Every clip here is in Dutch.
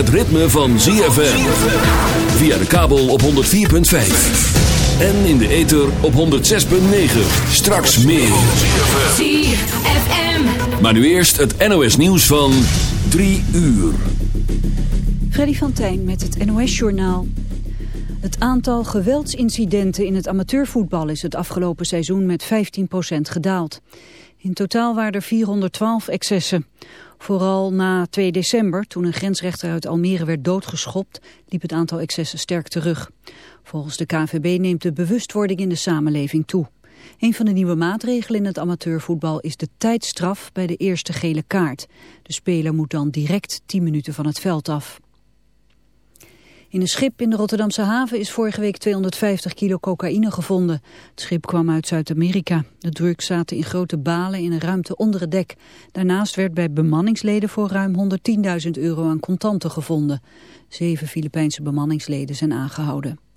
Het ritme van ZFM. Via de kabel op 104.5. En in de ether op 106.9. Straks meer. ZFM. Maar nu eerst het NOS nieuws van 3 uur. Freddy van Tijn met het NOS-journaal. Het aantal geweldsincidenten in het amateurvoetbal is het afgelopen seizoen met 15% gedaald. In totaal waren er 412 excessen. Vooral na 2 december, toen een grensrechter uit Almere werd doodgeschopt, liep het aantal excessen sterk terug. Volgens de KVB neemt de bewustwording in de samenleving toe. Een van de nieuwe maatregelen in het amateurvoetbal is de tijdstraf bij de eerste gele kaart. De speler moet dan direct 10 minuten van het veld af. In een schip in de Rotterdamse haven is vorige week 250 kilo cocaïne gevonden. Het schip kwam uit Zuid-Amerika. De drugs zaten in grote balen in een ruimte onder het dek. Daarnaast werd bij bemanningsleden voor ruim 110.000 euro aan contanten gevonden. Zeven Filipijnse bemanningsleden zijn aangehouden.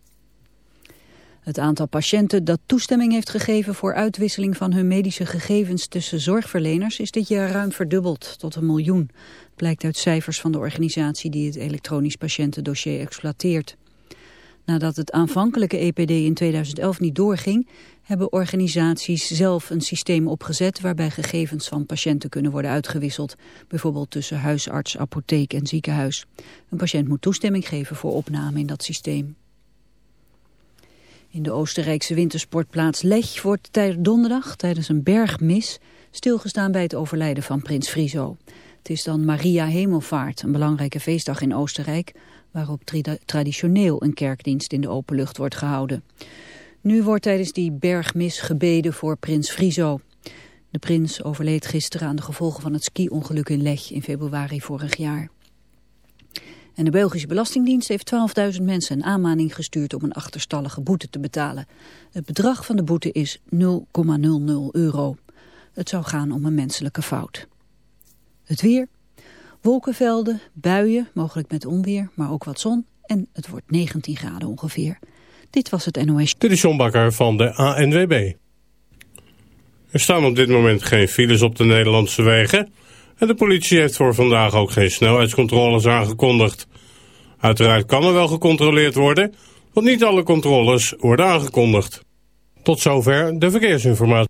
Het aantal patiënten dat toestemming heeft gegeven voor uitwisseling van hun medische gegevens tussen zorgverleners is dit jaar ruim verdubbeld tot een miljoen. Blijkt uit cijfers van de organisatie die het elektronisch patiëntendossier exploiteert. Nadat het aanvankelijke EPD in 2011 niet doorging, hebben organisaties zelf een systeem opgezet waarbij gegevens van patiënten kunnen worden uitgewisseld. Bijvoorbeeld tussen huisarts, apotheek en ziekenhuis. Een patiënt moet toestemming geven voor opname in dat systeem. In de Oostenrijkse wintersportplaats Lech wordt tijdens donderdag tijdens een bergmis stilgestaan bij het overlijden van prins Friso. Het is dan Maria Hemelvaart, een belangrijke feestdag in Oostenrijk, waarop traditioneel een kerkdienst in de open lucht wordt gehouden. Nu wordt tijdens die bergmis gebeden voor prins Friso. De prins overleed gisteren aan de gevolgen van het ski-ongeluk in Lech in februari vorig jaar. En de Belgische Belastingdienst heeft 12.000 mensen een aanmaning gestuurd om een achterstallige boete te betalen. Het bedrag van de boete is 0,00 euro. Het zou gaan om een menselijke fout. Het weer, wolkenvelden, buien, mogelijk met onweer, maar ook wat zon. En het wordt 19 graden ongeveer. Dit was het NOS. Dit is John Bakker van de ANWB. Er staan op dit moment geen files op de Nederlandse wegen... En de politie heeft voor vandaag ook geen snelheidscontroles aangekondigd. Uiteraard kan er wel gecontroleerd worden, want niet alle controles worden aangekondigd. Tot zover de verkeersinformatie.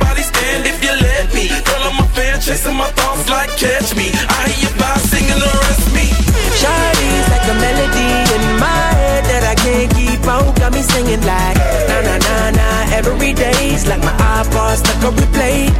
stand if you let me. Girl, I'm a fan, chasing my thoughts like catch me. I hear you by singing the rest me. Shawty's like a melody in my head that I can't keep out. Got me singing like na na na na every day's like my stuck on replay, replay.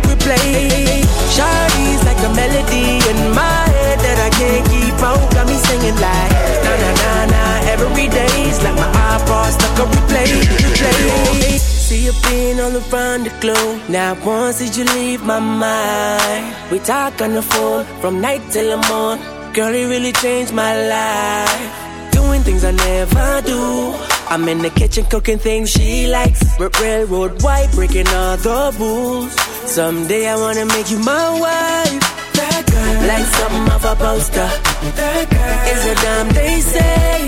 All around the globe. Now once did you leave my mind? We talk on the phone from night till the morning. Girl, it really changed my life. Doing things I never do. I'm in the kitchen cooking things she likes. Railroad white, breaking all the rules. Someday I wanna make you my wife. That girl, like something off a poster. That girl is a damn they say.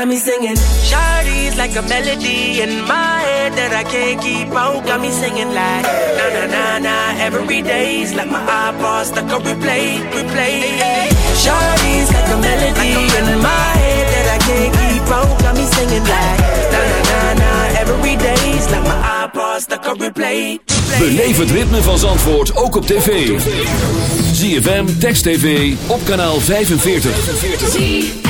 got me singing. Shawty's like a melody in my head that I can't keep out. Got me singing like na na na na every day's like my iPod stuck on replay, replay. Shawty's like a melody in my head that I can't keep out. Got me singing like na na na na every day's like my iPod stuck on replay. Beleef het ritme van Zandvoort ook op tv. ZFM, Text TV, op kanaal 45.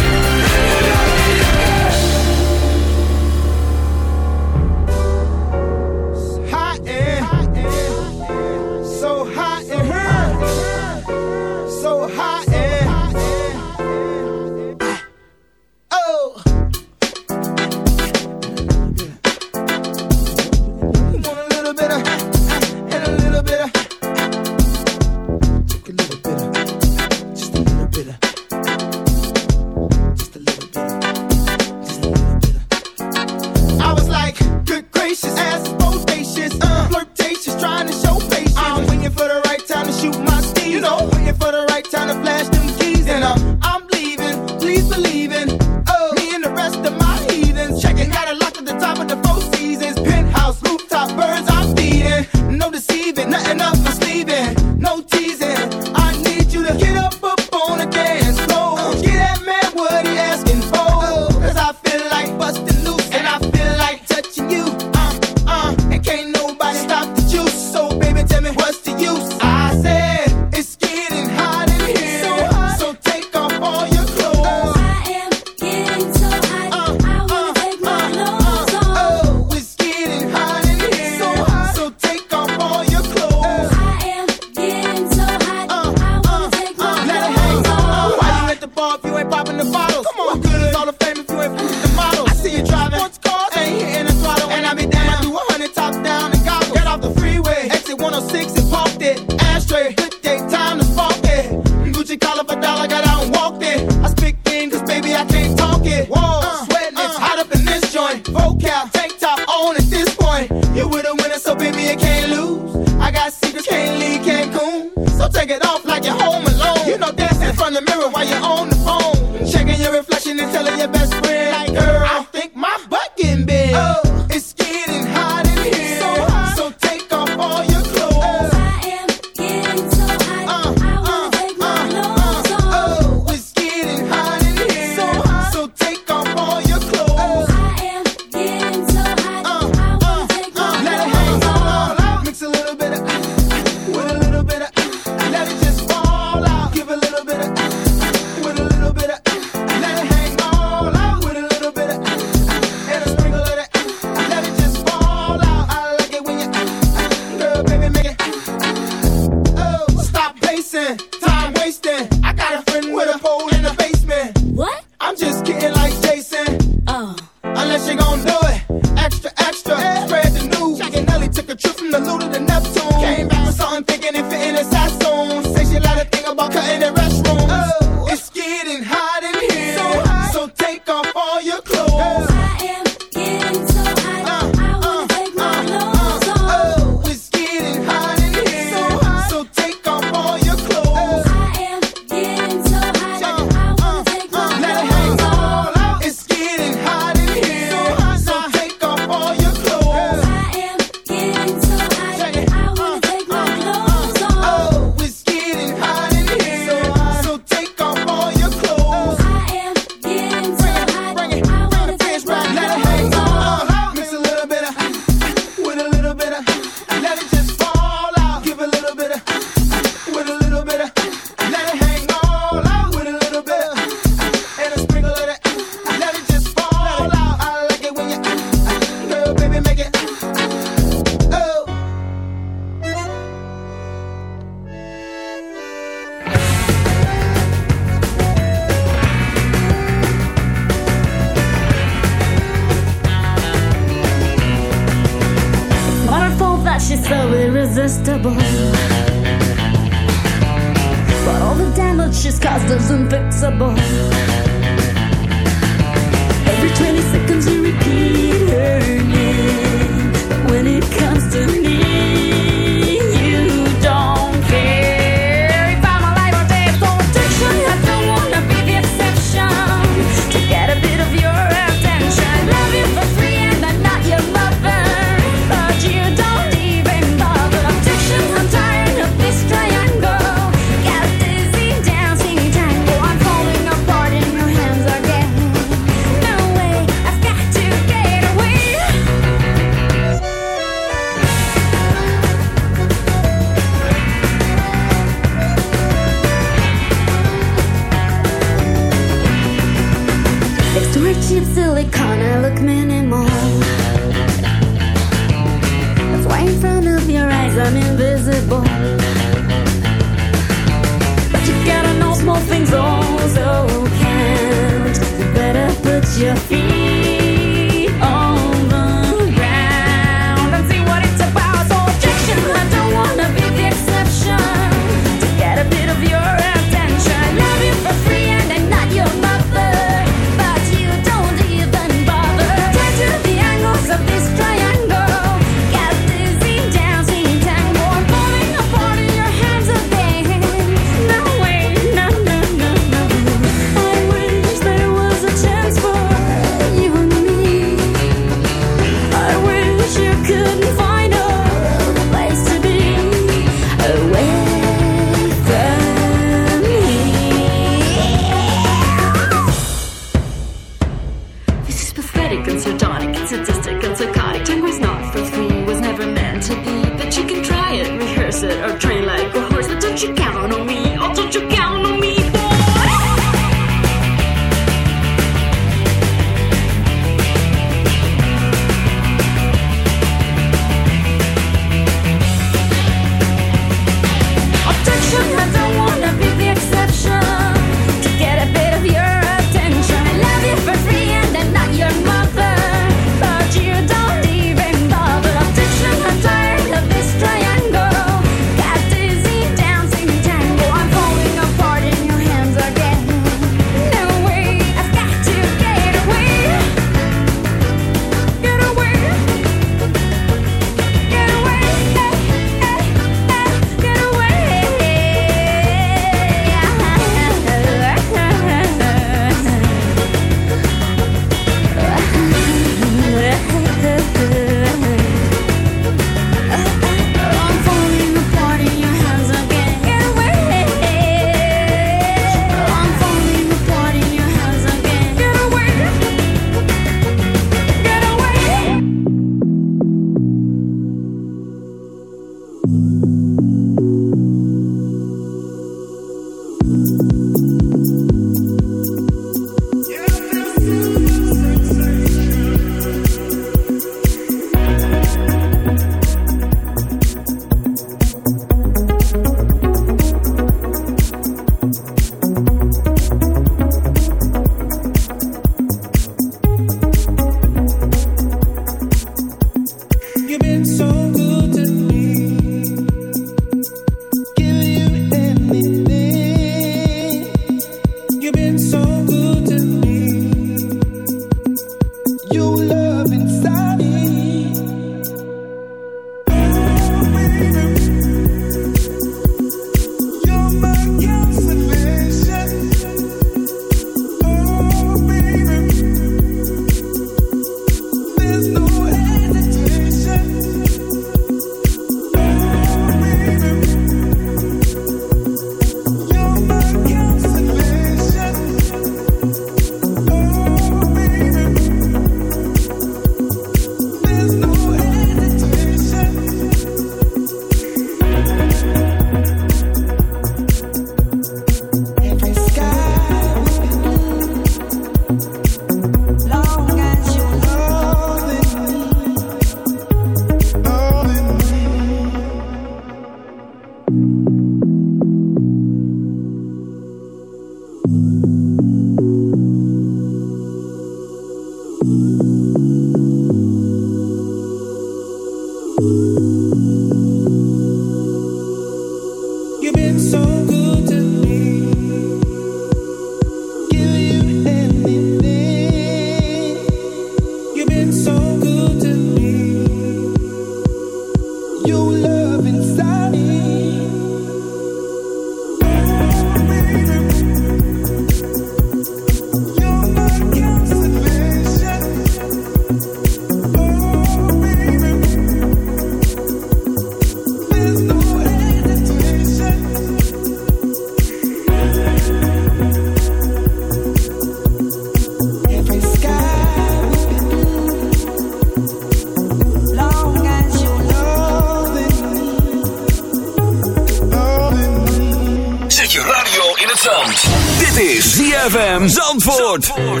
Zandvoort.